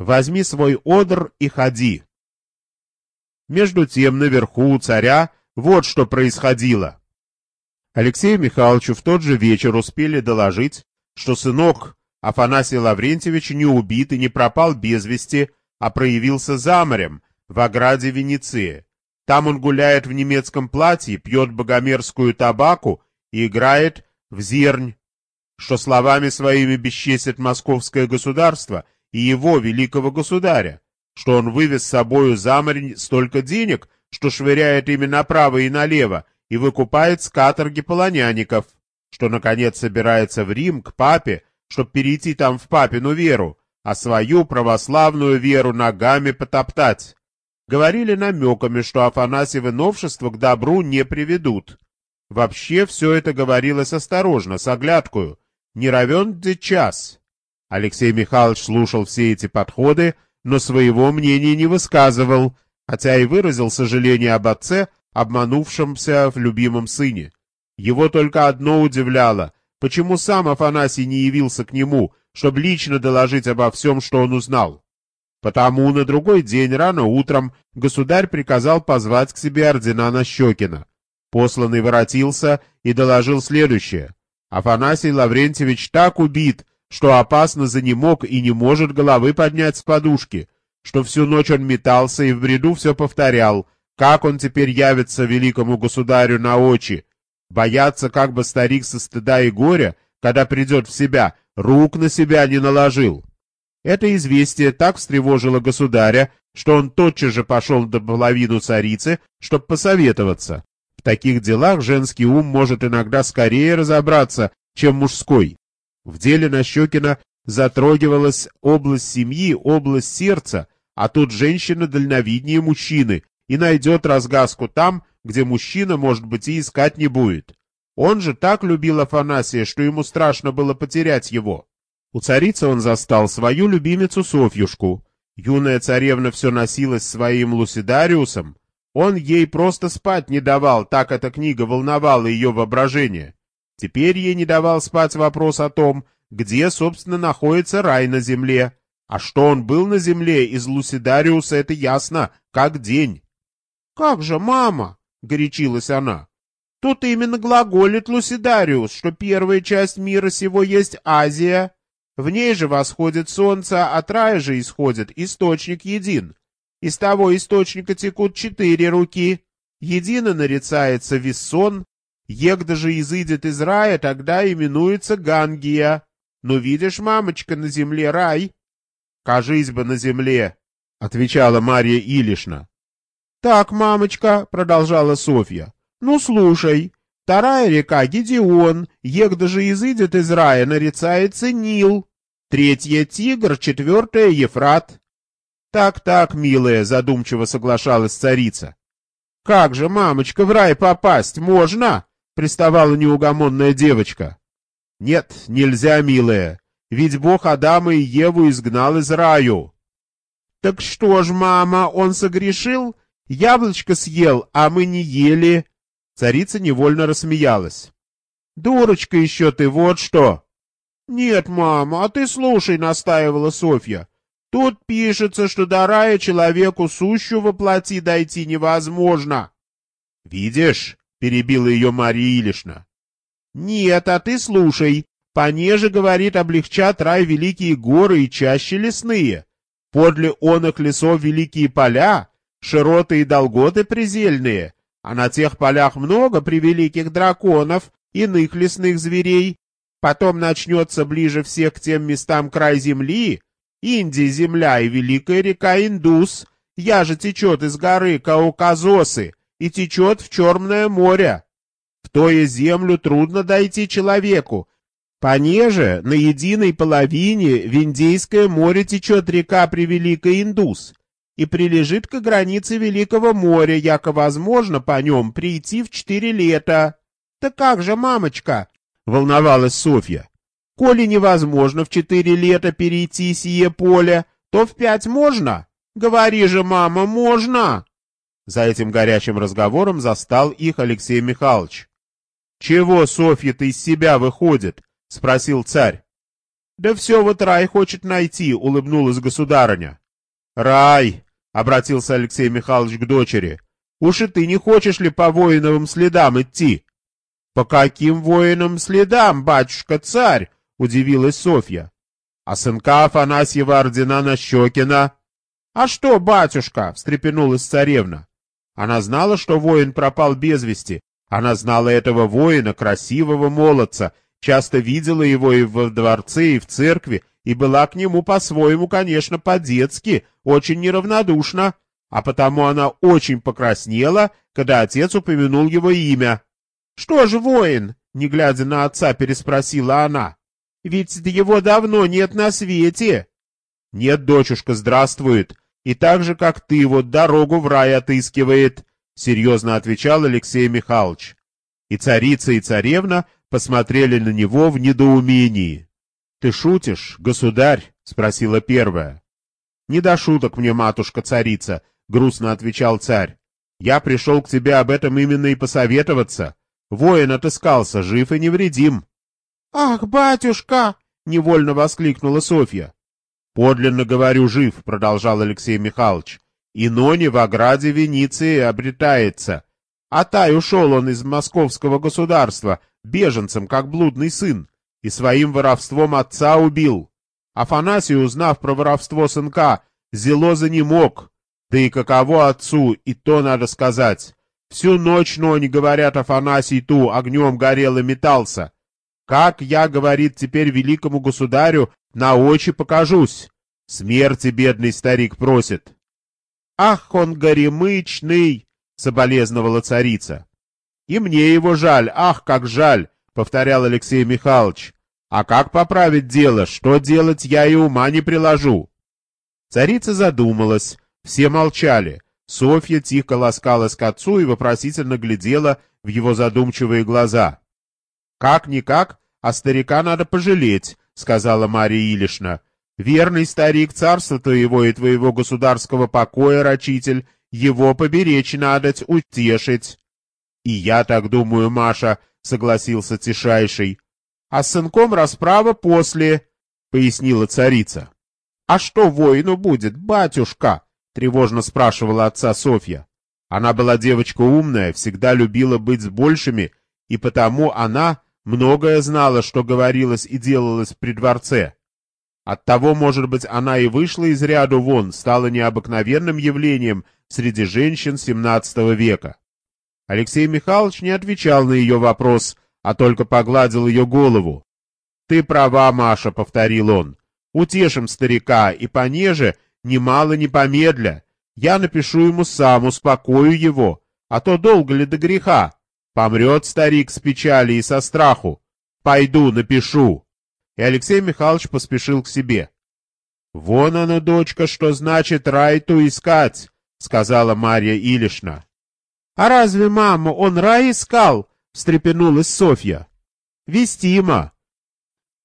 Возьми свой одр и ходи. Между тем наверху у царя вот что происходило. Алексею Михайловичу в тот же вечер успели доложить, что сынок Афанасий Лаврентьевич не убит и не пропал без вести, а проявился за морем, в ограде Венеции. Там он гуляет в немецком платье, пьет богомерзкую табаку и играет в зернь, что словами своими бесчестит московское государство и его, великого государя, что он вывез с собою за море столько денег, что швыряет ими направо и налево и выкупает с каторги полоняников, что, наконец, собирается в Рим к папе, чтоб перейти там в папину веру, а свою православную веру ногами потоптать. Говорили намеками, что Афанасьевы новшества к добру не приведут. Вообще все это говорилось осторожно, с оглядкою. Не равен где час. Алексей Михайлович слушал все эти подходы, но своего мнения не высказывал, хотя и выразил сожаление об отце, обманувшемся в любимом сыне. Его только одно удивляло, почему сам Афанасий не явился к нему, чтобы лично доложить обо всем, что он узнал. Потому на другой день рано утром государь приказал позвать к себе ордена Щекина. Посланный воротился и доложил следующее. Афанасий Лаврентьевич так убит, что опасно за занемог и не может головы поднять с подушки, что всю ночь он метался и в бреду все повторял, как он теперь явится великому государю на очи. Бояться, как бы старик со стыда и горя, когда придет в себя, рук на себя не наложил. Это известие так встревожило государя, что он тотчас же пошел до половину царицы, чтобы посоветоваться. В таких делах женский ум может иногда скорее разобраться, чем мужской. В деле Нащекина затрогивалась область семьи, область сердца, а тут женщина дальновиднее мужчины и найдет разгадку там, где мужчина, может быть, и искать не будет. Он же так любил Афанасия, что ему страшно было потерять его. У царицы он застал свою любимицу Софьюшку. Юная царевна все носилась своим Лусидариусом. Он ей просто спать не давал, так эта книга волновала ее воображение. Теперь ей не давал спать вопрос о том, где, собственно, находится рай на земле. А что он был на земле из Лусидариуса, это ясно, как день. — Как же, мама? — горячилась она. — Тут именно глаголит Лусидариус, что первая часть мира сего есть Азия. В ней же восходит солнце, а от рая же исходит источник един. Из того источника текут четыре руки. Едино нарицается Виссон, Егда же изыдет из рая, тогда именуется Гангия. Ну, видишь, мамочка, на земле рай. — Кажись бы на земле, — отвечала Марья Илишна. — Так, мамочка, — продолжала Софья, — ну, слушай. Вторая река — Гедеон, егда же изыдет из рая, нарицается Нил. Третья — Тигр, четвертая — Ефрат. Так, — Так-так, милая, — задумчиво соглашалась царица. — Как же, мамочка, в рай попасть можно? Приставала неугомонная девочка. Нет, нельзя, милая, ведь Бог Адама и Еву изгнал из раю. Так что ж, мама, он согрешил? Яблочко съел, а мы не ели. Царица невольно рассмеялась. Дурочка еще ты, вот что. Нет, мама, а ты слушай, настаивала Софья. Тут пишется, что до рая человеку сущего плоти дойти невозможно. Видишь, — перебила ее Марья Ильишна. — Нет, а ты слушай. Понеже, говорит, облегчат рай великие горы и чаще лесные. Подле оных лесов великие поля, широты и долготы презельные, а на тех полях много превеликих драконов, иных лесных зверей. Потом начнется ближе всех к тем местам край земли, Индия земля и великая река Индус, я же течет из горы Кауказосы, и течет в Черное море. В тое землю трудно дойти человеку. Понеже на единой половине в Индейское море течет река Превеликая Индус и прилежит к границе Великого моря, яко возможно по нем прийти в четыре лета. — Да как же, мамочка? — волновалась Софья. — Коли невозможно в четыре лета перейти сие поле, то в пять можно? Говори же, мама, можно! За этим горячим разговором застал их Алексей Михайлович. — Чего Софья-то из себя выходит? — спросил царь. — Да все вот рай хочет найти, улыбнулась государыня. Рай, обратился Алексей Михайлович к дочери. Уж и ты не хочешь ли по воиновым следам идти? По каким воинам следам, батюшка-царь? удивилась Софья. А сынка Афанасьева ордена Нащекина? А что, батюшка? встрепенулась царевна. Она знала, что воин пропал без вести. Она знала этого воина, красивого молодца, часто видела его и в дворце, и в церкви, и была к нему по-своему, конечно, по-детски, очень неравнодушна, а потому она очень покраснела, когда отец упомянул его имя. — Что же воин? — не глядя на отца, переспросила она. — Ведь его давно нет на свете. — Нет, дочушка, здравствует, и так же, как ты, вот дорогу в рай отыскивает, — серьезно отвечал Алексей Михайлович. И царица, и царевна посмотрели на него в недоумении. — Ты шутишь, государь? — спросила первая. — Не до шуток мне, матушка-царица, — грустно отвечал царь. — Я пришел к тебе об этом именно и посоветоваться. Воин отыскался, жив и невредим. — Ах, батюшка! — невольно воскликнула Софья. — Подлинно говорю, жив, — продолжал Алексей Михайлович. — И Нони в ограде Венеции обретается. А тай ушел он из московского государства, беженцем, как блудный сын и своим воровством отца убил. Афанасий, узнав про воровство сынка, зелоза не мог. Да и каково отцу, и то надо сказать. Всю ночь, но не говорят, Афанасий ту огнем горел и метался. Как я, говорит, теперь великому государю на очи покажусь? Смерти бедный старик просит. Ах, он горемычный! — соболезновала царица. И мне его жаль, ах, как жаль! — повторял Алексей Михайлович. «А как поправить дело? Что делать, я и ума не приложу». Царица задумалась. Все молчали. Софья тихо ласкалась к отцу и вопросительно глядела в его задумчивые глаза. «Как-никак, а старика надо пожалеть», — сказала Мария Илишна. «Верный старик царства твоего и твоего государского покоя, рачитель, его поберечь надо, утешить». «И я так думаю, Маша», — согласился Тишайший. — А с сынком расправа после, — пояснила царица. — А что воину будет, батюшка? — тревожно спрашивала отца Софья. Она была девочка умная, всегда любила быть с большими, и потому она многое знала, что говорилось и делалось при дворце. Оттого, может быть, она и вышла из ряду вон, стала необыкновенным явлением среди женщин XVII века. Алексей Михайлович не отвечал на ее вопрос, а только погладил ее голову. «Ты права, Маша», — повторил он. «Утешим старика, и понеже, немало не помедля. Я напишу ему сам, успокою его, а то долго ли до греха? Помрет старик с печали и со страху. Пойду, напишу». И Алексей Михайлович поспешил к себе. «Вон оно, дочка, что значит райту искать», — сказала Марья Илишна. «А разве, мама, он рай искал?» — встрепенулась Софья. «Вестимо!»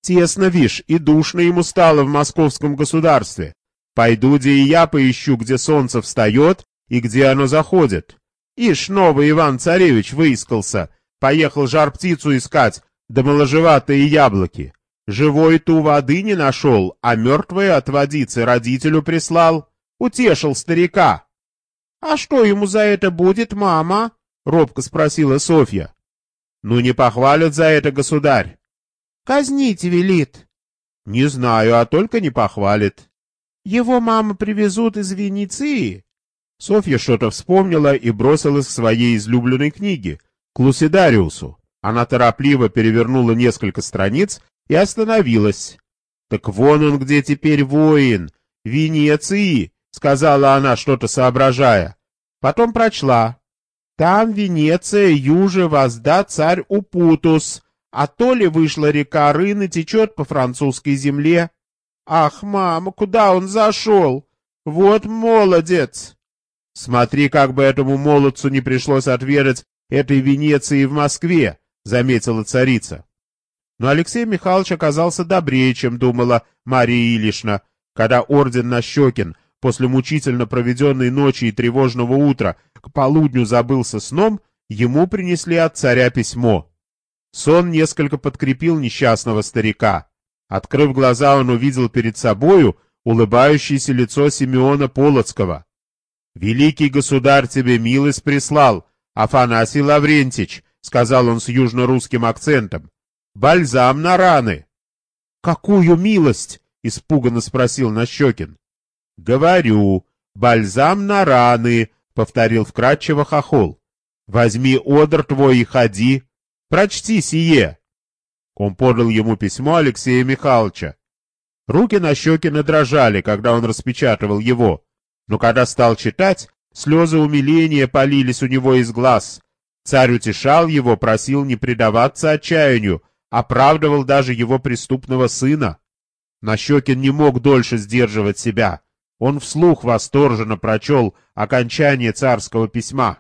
«Тесно, вишь, и душно ему стало в московском государстве. Пойду, где и я поищу, где солнце встает и где оно заходит. Ишь, новый Иван-царевич выискался, поехал жар-птицу искать, да моложеватые яблоки. Живой ту воды не нашел, а мертвые от водицы родителю прислал. Утешил старика. «А что ему за это будет, мама?» — робко спросила Софья. «Ну не похвалят за это, государь». «Казните велит». «Не знаю, а только не похвалит». «Его мама привезут из Венеции». Софья что-то вспомнила и бросилась к своей излюбленной книге, к Лусидариусу. Она торопливо перевернула несколько страниц и остановилась. «Так вон он где теперь воин! Венеции!» — сказала она, что-то соображая. Потом прочла. «Там Венеция, юже возда царь Упутус, а то ли вышла река Рын и течет по французской земле. Ах, мама, куда он зашел? Вот молодец!» «Смотри, как бы этому молодцу не пришлось отведать этой Венеции в Москве», — заметила царица. Но Алексей Михайлович оказался добрее, чем думала Мария Ильична, когда орден Нащекин после мучительно проведенной ночи и тревожного утра к полудню забылся сном, ему принесли от царя письмо. Сон несколько подкрепил несчастного старика. Открыв глаза, он увидел перед собою улыбающееся лицо Симеона Полоцкого. «Великий государь тебе милость прислал, Афанасий Лаврентич», — сказал он с южно-русским акцентом. «Бальзам на раны». «Какую милость?» — испуганно спросил Нащекин. «Говорю, бальзам на раны», — повторил вкратчиво хохол. «Возьми одр твой и ходи. Прочти сие». Он подал ему письмо Алексея Михайловича. Руки Нащекина дрожали, когда он распечатывал его, но когда стал читать, слезы умиления полились у него из глаз. Царь утешал его, просил не предаваться отчаянию, оправдывал даже его преступного сына. Нащекин не мог дольше сдерживать себя. Он вслух восторженно прочел окончание царского письма.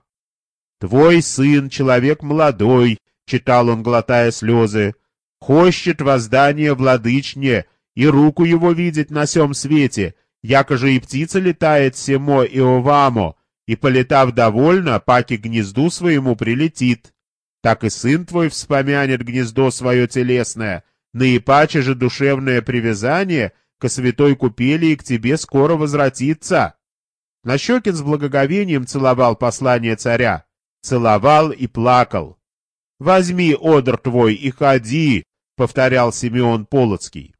«Твой сын, человек молодой», — читал он, глотая слезы, — «хочет воздание владычне, и руку его видеть на сем свете, якоже и птица летает семо и овамо, и, полетав довольно, паки гнезду своему прилетит. Так и сын твой вспомянет гнездо свое телесное, наипаче же душевное привязание ко святой купели и к тебе скоро возвратится. Нащекин с благоговением целовал послание царя, целовал и плакал. «Возьми одр твой и ходи», — повторял Симеон Полоцкий.